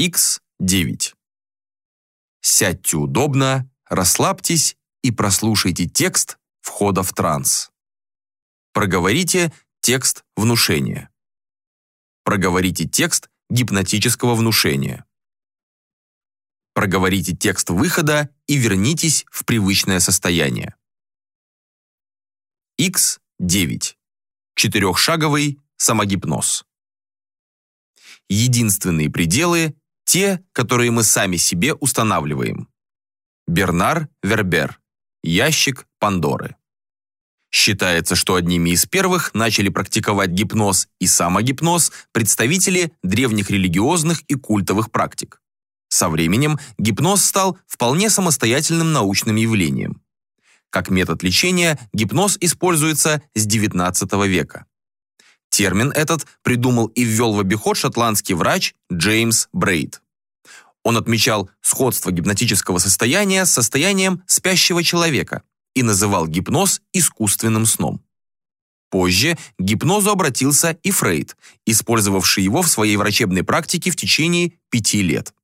X9. Сядьте удобно, расслабьтесь и прослушайте текст входа в транс. Проговорите текст внушения. Проговорите текст гипнотического внушения. Проговорите текст выхода и вернитесь в привычное состояние. X9. Четырехшаговый самогипноз. Единственные пределы – те, которые мы сами себе устанавливаем. Бернар Вербер. Ящик Пандоры. Считается, что одними из первых начали практиковать гипноз и самогипноз представители древних религиозных и культовых практик. Со временем гипноз стал вполне самостоятельным научным явлением. Как метод лечения гипноз используется с XIX века. Термин этот придумал и ввел в обиход шотландский врач Джеймс Брейд. Он отмечал сходство гипнотического состояния с состоянием спящего человека и называл гипноз искусственным сном. Позже к гипнозу обратился и Фрейд, использовавший его в своей врачебной практике в течение пяти лет.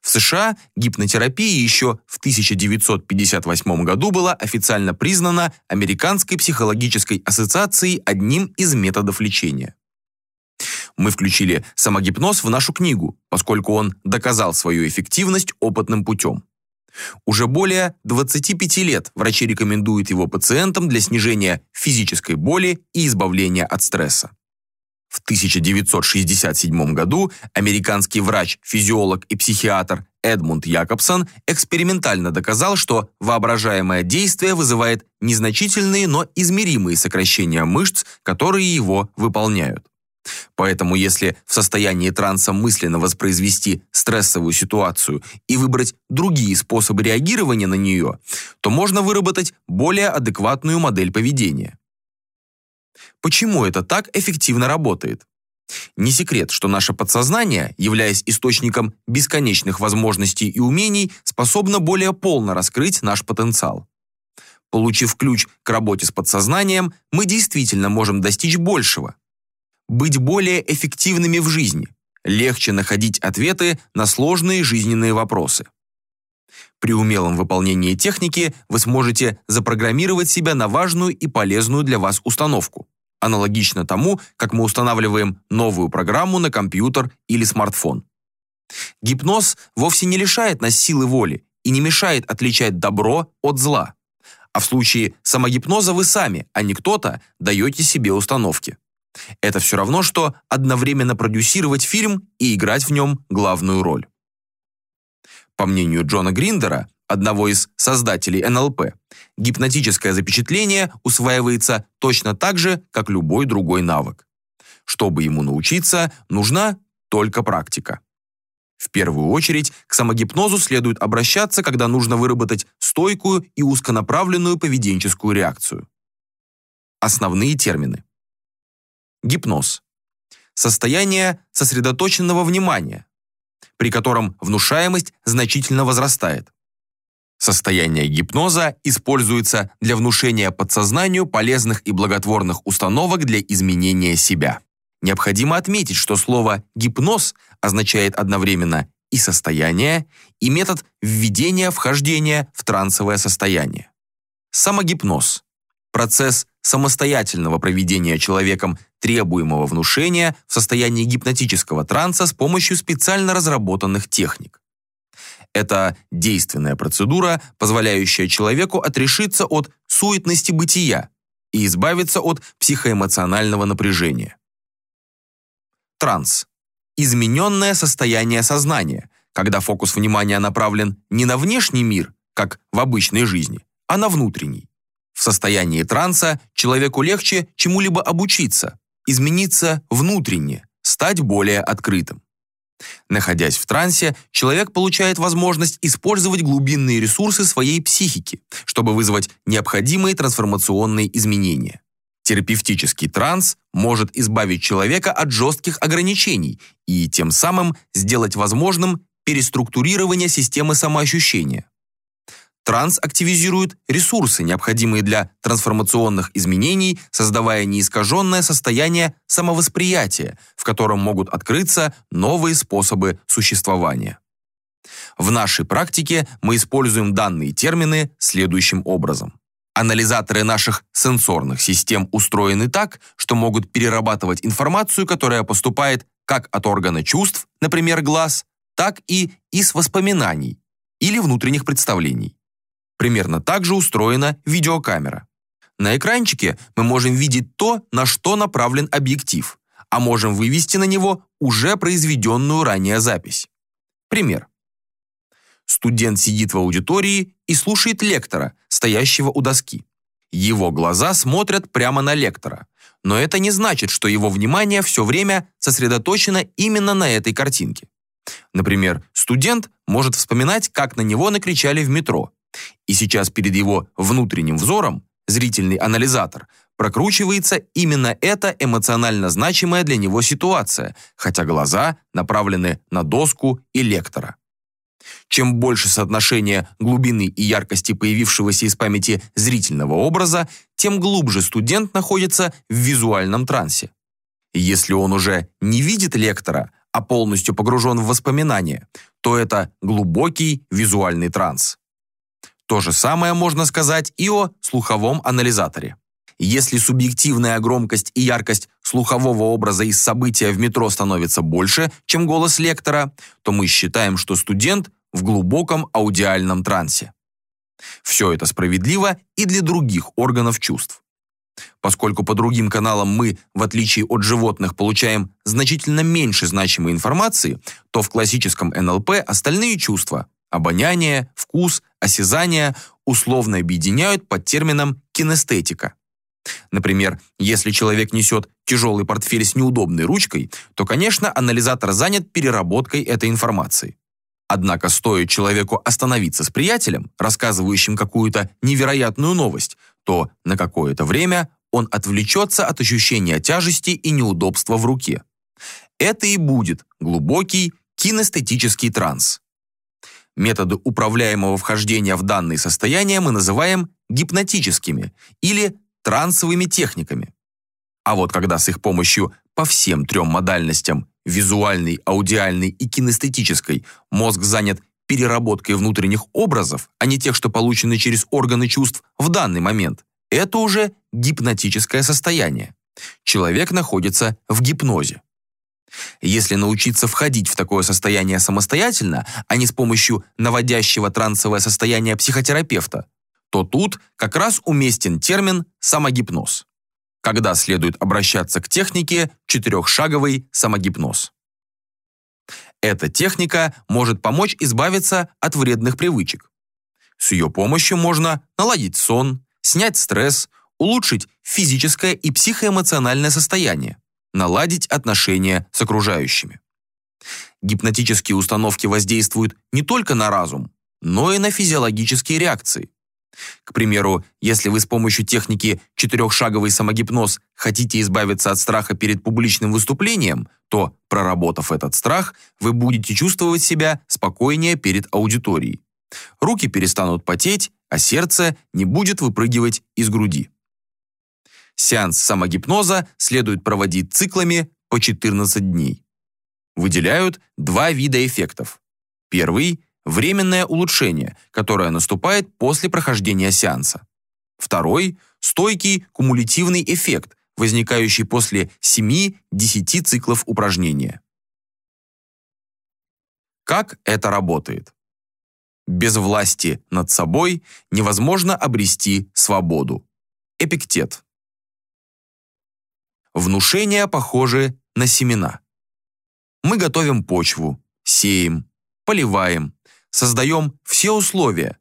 В США гипнотерапия еще в 1958 году была официально признана Американской психологической ассоциацией одним из методов лечения. Мы включили самогипноз в нашу книгу, поскольку он доказал свою эффективность опытным путем. Уже более 25 лет врачи рекомендуют его пациентам для снижения физической боли и избавления от стресса. В 1967 году американский врач, физиолог и психиатр Эдмунд Якобсон экспериментально доказал, что воображаемое действие вызывает незначительные, но измеримые сокращения мышц, которые его выполняют. Поэтому если в состоянии транса мысленно воспроизвести стрессовую ситуацию и выбрать другие способы реагирования на нее, то можно выработать более адекватную модель поведения. Почему это так эффективно работает? Не секрет, что наше подсознание, являясь источником бесконечных возможностей и умений, способно более полно раскрыть наш потенциал. Получив ключ к работе с подсознанием, мы действительно можем достичь большего. Быть более эффективными в жизни, легче находить ответы на сложные жизненные вопросы. При умелом выполнении техники вы сможете запрограммировать себя на важную и полезную для вас установку аналогично тому, как мы устанавливаем новую программу на компьютер или смартфон. Гипноз вовсе не лишает нас силы воли и не мешает отличать добро от зла. А в случае самогипноза вы сами, а не кто-то, даете себе установки. Это все равно, что одновременно продюсировать фильм и играть в нем главную роль. По мнению Джона Гриндера, одного из создателей НЛП, гипнотическое запечатление усваивается точно так же, как любой другой навык. Чтобы ему научиться, нужна только практика. В первую очередь к самогипнозу следует обращаться, когда нужно выработать стойкую и узконаправленную поведенческую реакцию. Основные термины. Гипноз. Состояние сосредоточенного внимания, при котором внушаемость значительно возрастает. Состояние гипноза используется для внушения подсознанию полезных и благотворных установок для изменения себя. Необходимо отметить, что слово «гипноз» означает одновременно и состояние, и метод введения вхождения в трансовое состояние. Самогипноз – процесс самостоятельного проведения человеком требуемого внушения в состоянии гипнотического транса с помощью специально разработанных техник. Это действенная процедура, позволяющая человеку отрешиться от суетности бытия и избавиться от психоэмоционального напряжения. Транс. Измененное состояние сознания, когда фокус внимания направлен не на внешний мир, как в обычной жизни, а на внутренний. В состоянии транса человеку легче чему-либо обучиться, измениться внутренне, стать более открытым. Находясь в трансе, человек получает возможность использовать глубинные ресурсы своей психики, чтобы вызвать необходимые трансформационные изменения. Терапевтический транс может избавить человека от жестких ограничений и тем самым сделать возможным переструктурирование системы самоощущения. Транс активизирует ресурсы, необходимые для трансформационных изменений, создавая неискаженное состояние самовосприятия, в котором могут открыться новые способы существования. В нашей практике мы используем данные термины следующим образом. Анализаторы наших сенсорных систем устроены так, что могут перерабатывать информацию, которая поступает как от органа чувств, например, глаз, так и из воспоминаний или внутренних представлений. Примерно так же устроена видеокамера. На экранчике мы можем видеть то, на что направлен объектив, а можем вывести на него уже произведенную ранее запись. Пример. Студент сидит в аудитории и слушает лектора, стоящего у доски. Его глаза смотрят прямо на лектора, но это не значит, что его внимание все время сосредоточено именно на этой картинке. Например, студент может вспоминать, как на него накричали в метро, и сейчас перед его внутренним взором зрительный анализатор прокручивается именно эта эмоционально значимая для него ситуация, хотя глаза направлены на доску и лектора. Чем больше соотношение глубины и яркости появившегося из памяти зрительного образа, тем глубже студент находится в визуальном трансе. Если он уже не видит лектора, а полностью погружен в воспоминания, то это глубокий визуальный транс. То же самое можно сказать и о слуховом анализаторе. Если субъективная громкость и яркость слухового образа из события в метро становится больше, чем голос лектора, то мы считаем, что студент в глубоком аудиальном трансе. Все это справедливо и для других органов чувств. Поскольку по другим каналам мы, в отличие от животных, получаем значительно меньше значимой информации, то в классическом НЛП остальные чувства Обоняние, вкус, осязание условно объединяют под термином кинестетика. Например, если человек несет тяжелый портфель с неудобной ручкой, то, конечно, анализатор занят переработкой этой информации. Однако стоит человеку остановиться с приятелем, рассказывающим какую-то невероятную новость, то на какое-то время он отвлечется от ощущения тяжести и неудобства в руке. Это и будет глубокий кинестетический транс. Методы управляемого вхождения в данные состояния мы называем гипнотическими или трансовыми техниками. А вот когда с их помощью по всем трем модальностям – визуальной, аудиальной и кинестетической – мозг занят переработкой внутренних образов, а не тех, что получены через органы чувств в данный момент, это уже гипнотическое состояние. Человек находится в гипнозе. Если научиться входить в такое состояние самостоятельно, а не с помощью наводящего трансовое состояние психотерапевта, то тут как раз уместен термин «самогипноз», когда следует обращаться к технике четырехшаговый самогипноз. Эта техника может помочь избавиться от вредных привычек. С ее помощью можно наладить сон, снять стресс, улучшить физическое и психоэмоциональное состояние наладить отношения с окружающими. Гипнотические установки воздействуют не только на разум, но и на физиологические реакции. К примеру, если вы с помощью техники четырехшаговый самогипноз хотите избавиться от страха перед публичным выступлением, то, проработав этот страх, вы будете чувствовать себя спокойнее перед аудиторией. Руки перестанут потеть, а сердце не будет выпрыгивать из груди. Сеанс самогипноза следует проводить циклами по 14 дней. Выделяют два вида эффектов. Первый – временное улучшение, которое наступает после прохождения сеанса. Второй – стойкий кумулятивный эффект, возникающий после 7-10 циклов упражнения. Как это работает? Без власти над собой невозможно обрести свободу. Эпиктет. Внушения похожи на семена. Мы готовим почву, сеем, поливаем, создаем все условия.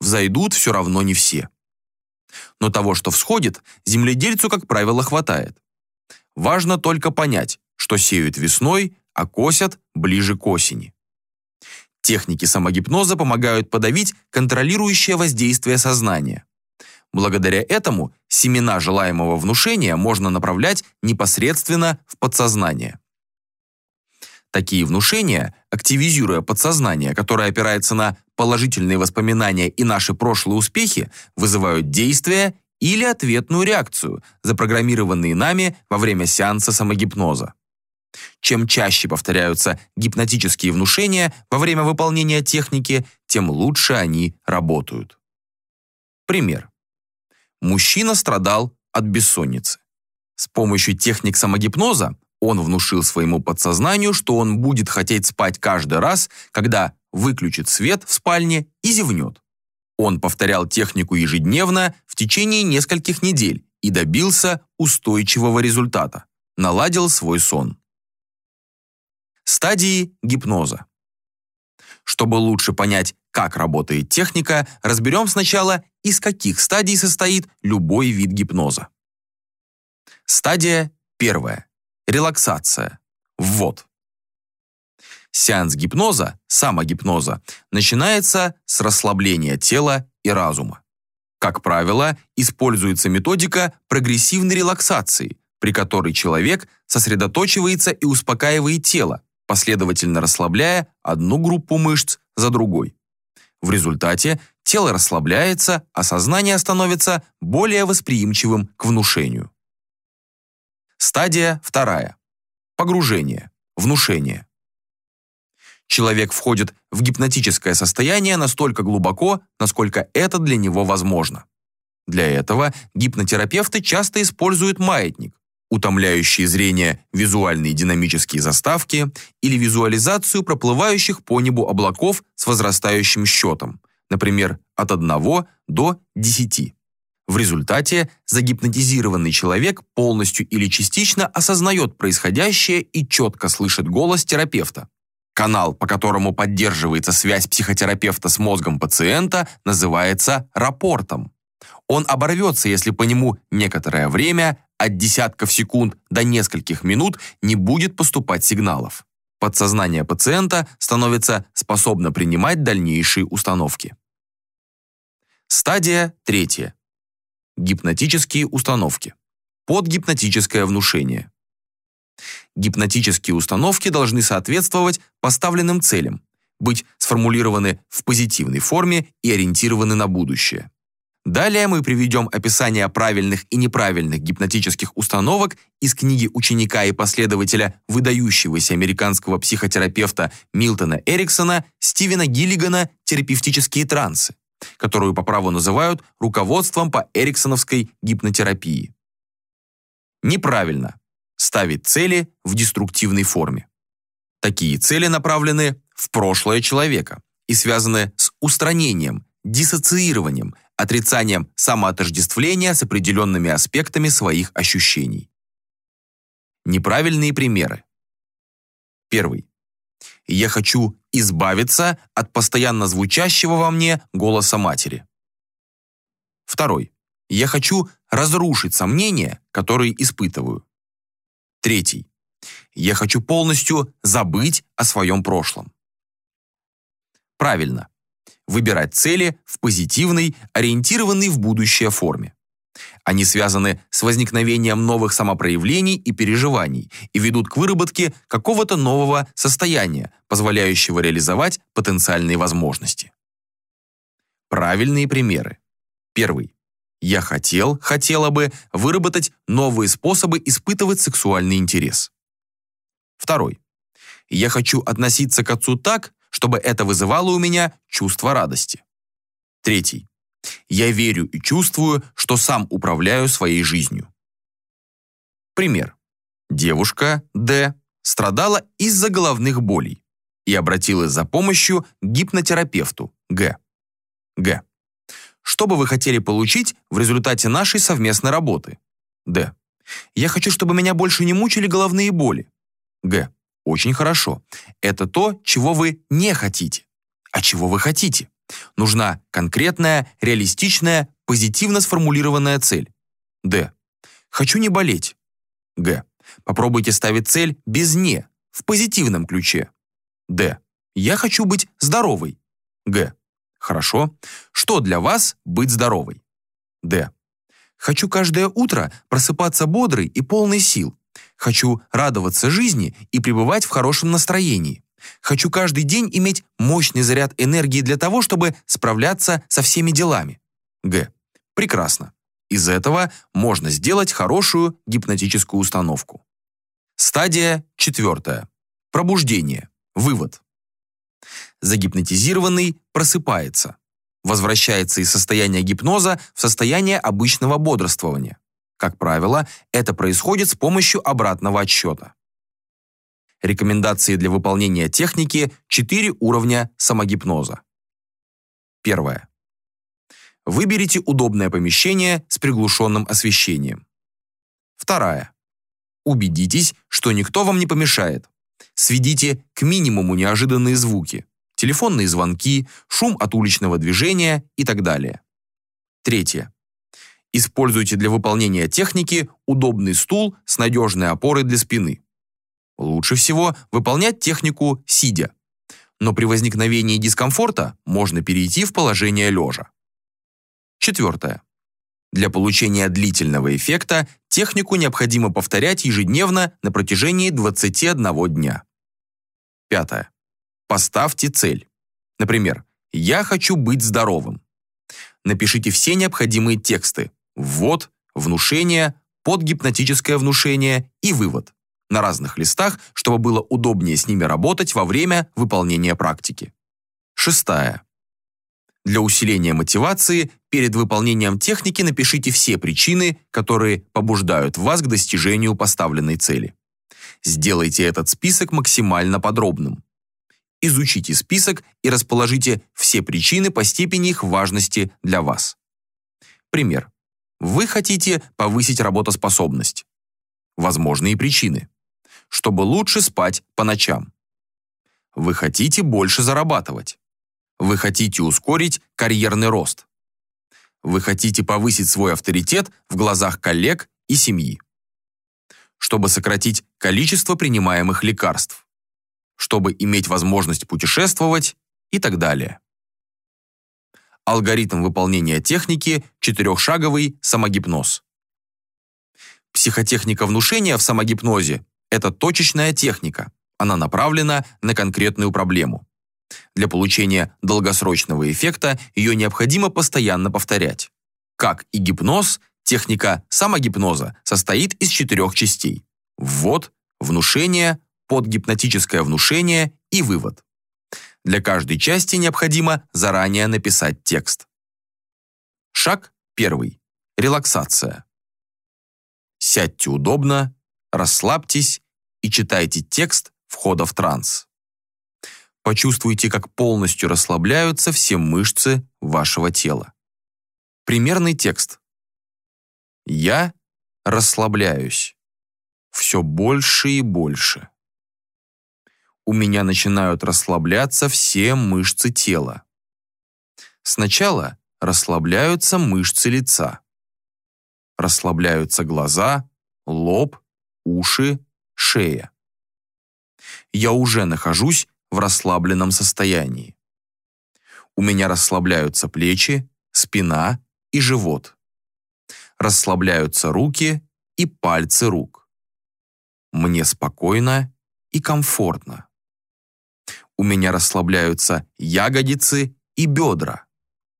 Взойдут все равно не все. Но того, что всходит, земледельцу, как правило, хватает. Важно только понять, что сеют весной, а косят ближе к осени. Техники самогипноза помогают подавить контролирующее воздействие сознания. Благодаря этому семена желаемого внушения можно направлять непосредственно в подсознание. Такие внушения, активизируя подсознание, которое опирается на положительные воспоминания и наши прошлые успехи вызывают действия или ответную реакцию, запрограммированные нами во время сеанса самогипноза. Чем чаще повторяются гипнотические внушения во время выполнения техники, тем лучше они работают. Пример. Мужчина страдал от бессонницы. С помощью техник самогипноза он внушил своему подсознанию, что он будет хотеть спать каждый раз, когда выключит свет в спальне и зевнет. Он повторял технику ежедневно в течение нескольких недель и добился устойчивого результата. Наладил свой сон. Стадии гипноза. Чтобы лучше понять, как работает техника, разберем сначала, из каких стадий состоит любой вид гипноза. Стадия первая. Релаксация. Ввод. Сеанс гипноза, самогипноза, начинается с расслабления тела и разума. Как правило, используется методика прогрессивной релаксации, при которой человек сосредоточивается и успокаивает тело, последовательно расслабляя одну группу мышц за другой. В результате тело расслабляется, а сознание становится более восприимчивым к внушению. Стадия вторая. Погружение, внушение человек входит в гипнотическое состояние настолько глубоко, насколько это для него возможно. Для этого гипнотерапевты часто используют маятник, утомляющие зрение визуальные динамические заставки или визуализацию проплывающих по небу облаков с возрастающим счетом, например, от 1 до 10. В результате загипнотизированный человек полностью или частично осознает происходящее и четко слышит голос терапевта. Канал, по которому поддерживается связь психотерапевта с мозгом пациента, называется рапортом. Он оборвется, если по нему некоторое время, от десятков секунд до нескольких минут, не будет поступать сигналов. Подсознание пациента становится способно принимать дальнейшие установки. Стадия третья. Гипнотические установки. Подгипнотическое внушение. Гипнотические установки должны соответствовать поставленным целям, быть сформулированы в позитивной форме и ориентированы на будущее. Далее мы приведем описание правильных и неправильных гипнотических установок из книги ученика и последователя выдающегося американского психотерапевта Милтона Эриксона Стивена Гиллигана «Терапевтические трансы», которую по праву называют руководством по эриксоновской гипнотерапии. Неправильно ставить цели в деструктивной форме. Такие цели направлены в прошлое человека и связаны с устранением, диссоциированием, отрицанием самоотождествления с определенными аспектами своих ощущений. Неправильные примеры. Первый. Я хочу избавиться от постоянно звучащего во мне голоса матери. Второй. Я хочу разрушить сомнения, которые испытываю. Третий. Я хочу полностью забыть о своем прошлом. Правильно. Выбирать цели в позитивной, ориентированной в будущее форме. Они связаны с возникновением новых самопроявлений и переживаний и ведут к выработке какого-то нового состояния, позволяющего реализовать потенциальные возможности. Правильные примеры. Первый. Я хотел, хотела бы выработать новые способы испытывать сексуальный интерес. Второй. Я хочу относиться к отцу так, чтобы это вызывало у меня чувство радости. Третий. Я верю и чувствую, что сам управляю своей жизнью. Пример. Девушка Д страдала из-за головных болей и обратилась за помощью к гипнотерапевту Г. Г. Что бы вы хотели получить в результате нашей совместной работы? Д. Я хочу, чтобы меня больше не мучили головные боли. Г. Очень хорошо. Это то, чего вы не хотите. А чего вы хотите? Нужна конкретная, реалистичная, позитивно сформулированная цель. Д. Хочу не болеть. Г. Попробуйте ставить цель без «не», в позитивном ключе. Д. Я хочу быть здоровой. Г. Хорошо. Что для вас быть здоровой? Д. Хочу каждое утро просыпаться бодрой и полной сил. Хочу радоваться жизни и пребывать в хорошем настроении. Хочу каждый день иметь мощный заряд энергии для того, чтобы справляться со всеми делами. Г. Прекрасно. Из этого можно сделать хорошую гипнотическую установку. Стадия четвертая. Пробуждение. Вывод. Загипнотизированный просыпается. Возвращается из состояния гипноза в состояние обычного бодрствования. Как правило, это происходит с помощью обратного отсчета. Рекомендации для выполнения техники – 4 уровня самогипноза. Первое. Выберите удобное помещение с приглушенным освещением. Вторая. Убедитесь, что никто вам не помешает. Сведите к минимуму неожиданные звуки, телефонные звонки, шум от уличного движения и так далее. Третье. Используйте для выполнения техники удобный стул с надежной опорой для спины. Лучше всего выполнять технику сидя. Но при возникновении дискомфорта можно перейти в положение лежа. Четвертое. Для получения длительного эффекта технику необходимо повторять ежедневно на протяжении 21 дня. Пятое. Поставьте цель. Например, «Я хочу быть здоровым». Напишите все необходимые тексты, ввод, внушение, подгипнотическое внушение и вывод на разных листах, чтобы было удобнее с ними работать во время выполнения практики. Шестая. Для усиления мотивации перед выполнением техники напишите все причины, которые побуждают вас к достижению поставленной цели. Сделайте этот список максимально подробным. Изучите список и расположите все причины по степени их важности для вас. Пример. Вы хотите повысить работоспособность. Возможные причины. Чтобы лучше спать по ночам. Вы хотите больше зарабатывать. Вы хотите ускорить карьерный рост. Вы хотите повысить свой авторитет в глазах коллег и семьи. Чтобы сократить количество принимаемых лекарств. Чтобы иметь возможность путешествовать и так далее. Алгоритм выполнения техники – четырехшаговый самогипноз. Психотехника внушения в самогипнозе – это точечная техника. Она направлена на конкретную проблему. Для получения долгосрочного эффекта ее необходимо постоянно повторять. Как и гипноз, техника самогипноза состоит из четырех частей. Ввод, внушение, подгипнотическое внушение и вывод. Для каждой части необходимо заранее написать текст. Шаг первый. Релаксация. Сядьте удобно, расслабьтесь и читайте текст входа в транс. Почувствуйте, как полностью расслабляются все мышцы вашего тела. Примерный текст. Я расслабляюсь. Все больше и больше у меня начинают расслабляться все мышцы тела. Сначала расслабляются мышцы лица. Расслабляются глаза, лоб, уши, шея. Я уже нахожусь в расслабленном состоянии. У меня расслабляются плечи, спина и живот. Расслабляются руки и пальцы рук. Мне спокойно и комфортно у меня расслабляются ягодицы и бедра,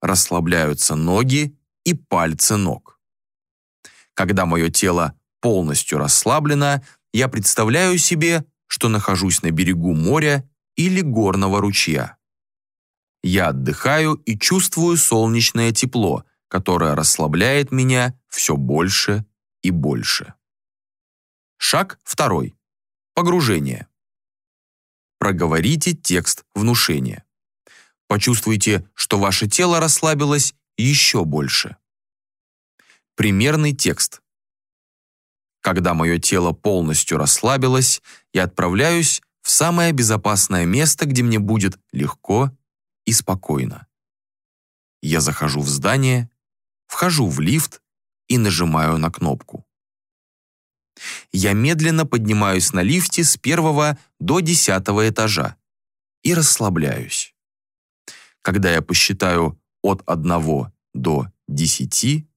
расслабляются ноги и пальцы ног. Когда мое тело полностью расслаблено, я представляю себе, что нахожусь на берегу моря или горного ручья. Я отдыхаю и чувствую солнечное тепло, которое расслабляет меня все больше и больше. Шаг второй. Погружение. Проговорите текст внушения. Почувствуйте, что ваше тело расслабилось еще больше. Примерный текст. Когда мое тело полностью расслабилось, я отправляюсь в самое безопасное место, где мне будет легко и спокойно. Я захожу в здание, вхожу в лифт и нажимаю на кнопку. Я медленно поднимаюсь на лифте с первого до десятого этажа и расслабляюсь. Когда я посчитаю от одного до десяти,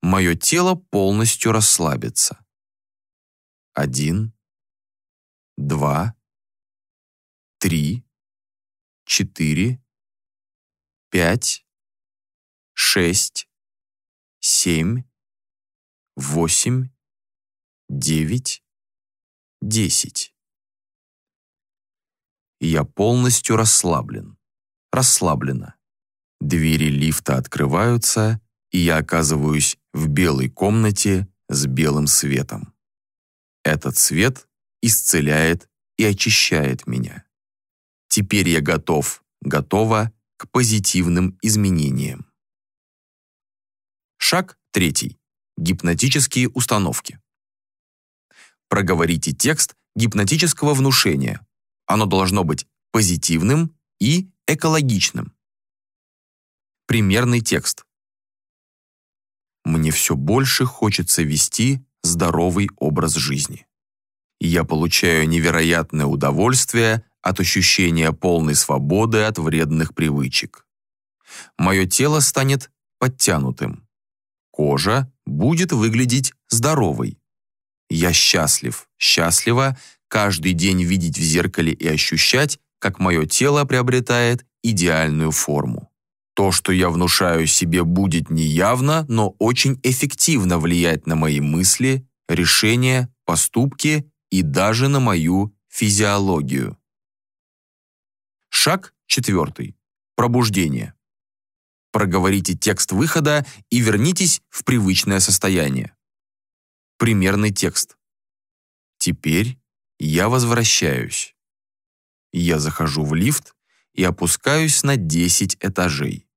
мое тело полностью расслабится. Один, два, три, четыре, пять, шесть, семь, восемь, девять, десять. Я полностью расслаблен, расслаблена. Двери лифта открываются, и я оказываюсь в белой комнате с белым светом. Этот свет исцеляет и очищает меня. Теперь я готов, готова к позитивным изменениям. Шаг третий. Гипнотические установки. Проговорите текст гипнотического внушения. Оно должно быть позитивным и экологичным. Примерный текст. Мне все больше хочется вести здоровый образ жизни. Я получаю невероятное удовольствие от ощущения полной свободы от вредных привычек. Мое тело станет подтянутым. Кожа будет выглядеть здоровой. Я счастлив, счастлива каждый день видеть в зеркале и ощущать, как мое тело приобретает идеальную форму. То, что я внушаю себе, будет неявно, но очень эффективно влиять на мои мысли, решения, поступки и даже на мою физиологию. Шаг четвертый. Пробуждение. Проговорите текст выхода и вернитесь в привычное состояние. Примерный текст. Теперь я возвращаюсь. Я захожу в лифт и опускаюсь на 10 этажей.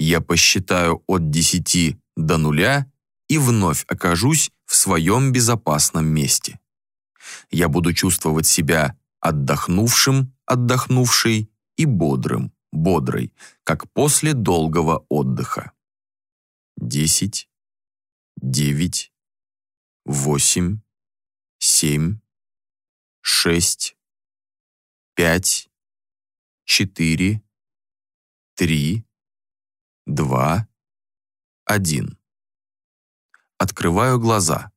Я посчитаю от 10 до нуля и вновь окажусь в своем безопасном месте. Я буду чувствовать себя отдохнувшим, отдохнувшей и бодрым, бодрой, как после долгого отдыха. Десять, девять, восемь, семь, шесть, пять, четыре, три, два, один. Открываю глаза.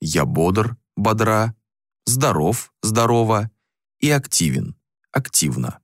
Я бодр, бодра, здоров, здорова и активен, активно.